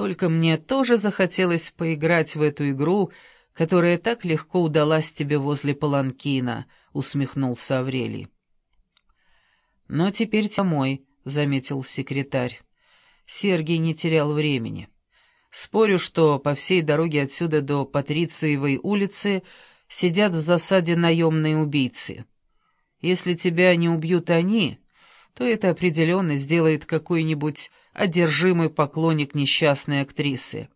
Только мне тоже захотелось поиграть в эту игру, которая так легко удалась тебе возле Паланкина», — усмехнулся Аврелий. «Но теперь домой», — заметил секретарь. Сергей не терял времени. «Спорю, что по всей дороге отсюда до Патрициевой улицы сидят в засаде наемные убийцы. Если тебя не убьют они, то это определенно сделает какой-нибудь одержимый поклонник несчастной актрисы».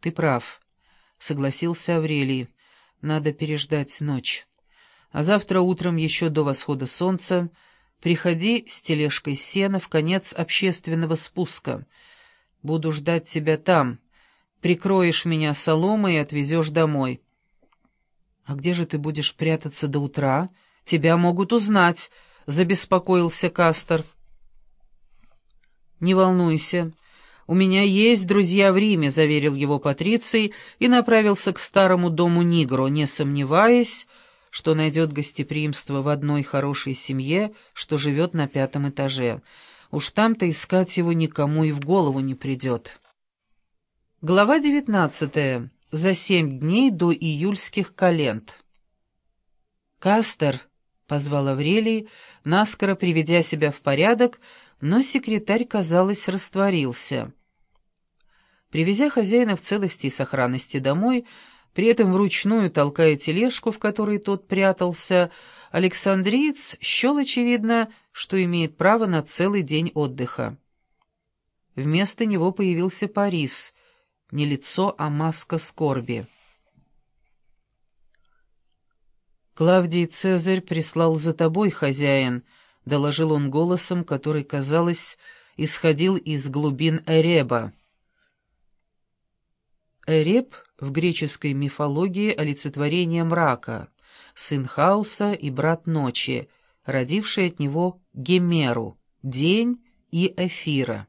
«Ты прав», — согласился Аврелий. «Надо переждать ночь. А завтра утром, еще до восхода солнца, приходи с тележкой сена в конец общественного спуска. Буду ждать тебя там. Прикроешь меня соломой и отвезешь домой». «А где же ты будешь прятаться до утра? Тебя могут узнать», — забеспокоился Кастер. «Не волнуйся. У меня есть друзья в Риме», — заверил его Патриций и направился к старому дому Нигро, не сомневаясь, что найдет гостеприимство в одной хорошей семье, что живет на пятом этаже. Уж там-то искать его никому и в голову не придет. Глава девятнадцатая. За семь дней до июльских календ. «Кастер», — позвал Аврелий, наскоро приведя себя в порядок, — но секретарь, казалось, растворился. Привезя хозяина в целости и сохранности домой, при этом вручную толкая тележку, в которой тот прятался, Александриец счел, очевидно, что имеет право на целый день отдыха. Вместо него появился Парис, не лицо, а маска скорби. «Клавдий Цезарь прислал за тобой, хозяин», — доложил он голосом, который, казалось, исходил из глубин Эреба. Эреб в греческой мифологии олицетворение мрака, сын хаоса и брат ночи, родивший от него Гемеру, день и Эфира.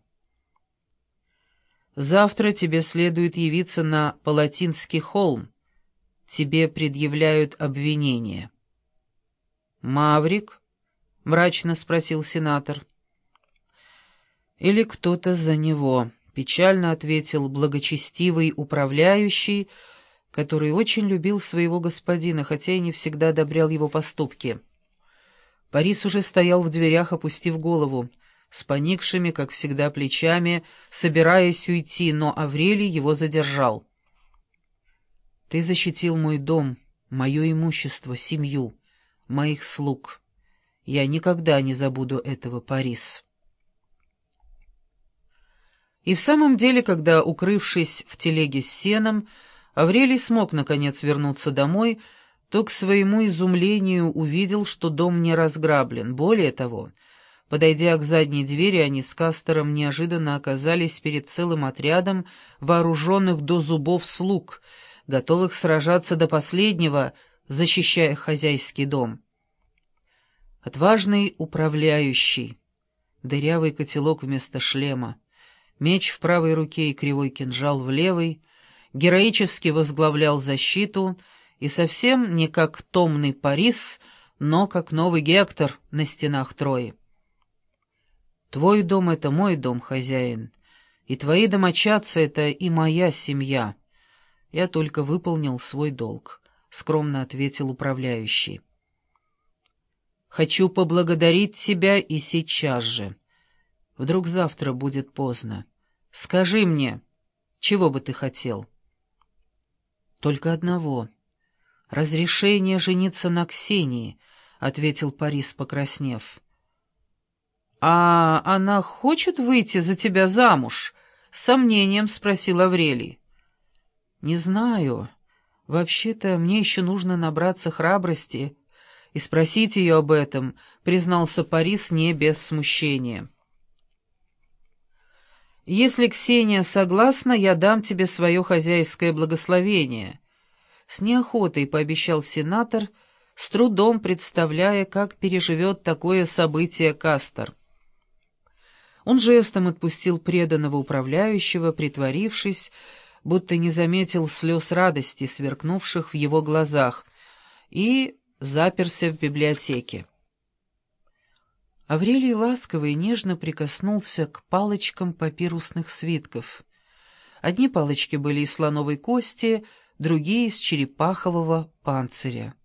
Завтра тебе следует явиться на Палатинский холм. Тебе предъявляют обвинение. Маврик, — мрачно спросил сенатор. «Или кто-то за него», — печально ответил благочестивый управляющий, который очень любил своего господина, хотя и не всегда одобрял его поступки. Парис уже стоял в дверях, опустив голову, с поникшими, как всегда, плечами, собираясь уйти, но Аврелий его задержал. «Ты защитил мой дом, мое имущество, семью, моих слуг». Я никогда не забуду этого, Парис. И в самом деле, когда, укрывшись в телеге с сеном, Аврелий смог, наконец, вернуться домой, то к своему изумлению увидел, что дом не разграблен. Более того, подойдя к задней двери, они с Кастером неожиданно оказались перед целым отрядом вооруженных до зубов слуг, готовых сражаться до последнего, защищая хозяйский дом. Отважный управляющий, дырявый котелок вместо шлема, меч в правой руке и кривой кинжал в левой, героически возглавлял защиту и совсем не как томный Парис, но как новый Гектор на стенах Трои. Твой дом — это мой дом, хозяин, и твои домочадцы — это и моя семья. Я только выполнил свой долг, — скромно ответил управляющий. Хочу поблагодарить тебя и сейчас же. Вдруг завтра будет поздно. Скажи мне, чего бы ты хотел? Только одного. Разрешение жениться на Ксении, — ответил Парис, покраснев. «А она хочет выйти за тебя замуж?» — с сомнением спросил Аврелий. «Не знаю. Вообще-то мне еще нужно набраться храбрости и спросить ее об этом, признался Парис не без смущения. «Если Ксения согласна, я дам тебе свое хозяйское благословение», — с неохотой пообещал сенатор, с трудом представляя, как переживет такое событие Кастер. Он жестом отпустил преданного управляющего, притворившись, будто не заметил слез радости, сверкнувших в его глазах, и заперся в библиотеке. Аврелий ласково и нежно прикоснулся к палочкам папирусных свитков. Одни палочки были из слоновой кости, другие — из черепахового панциря.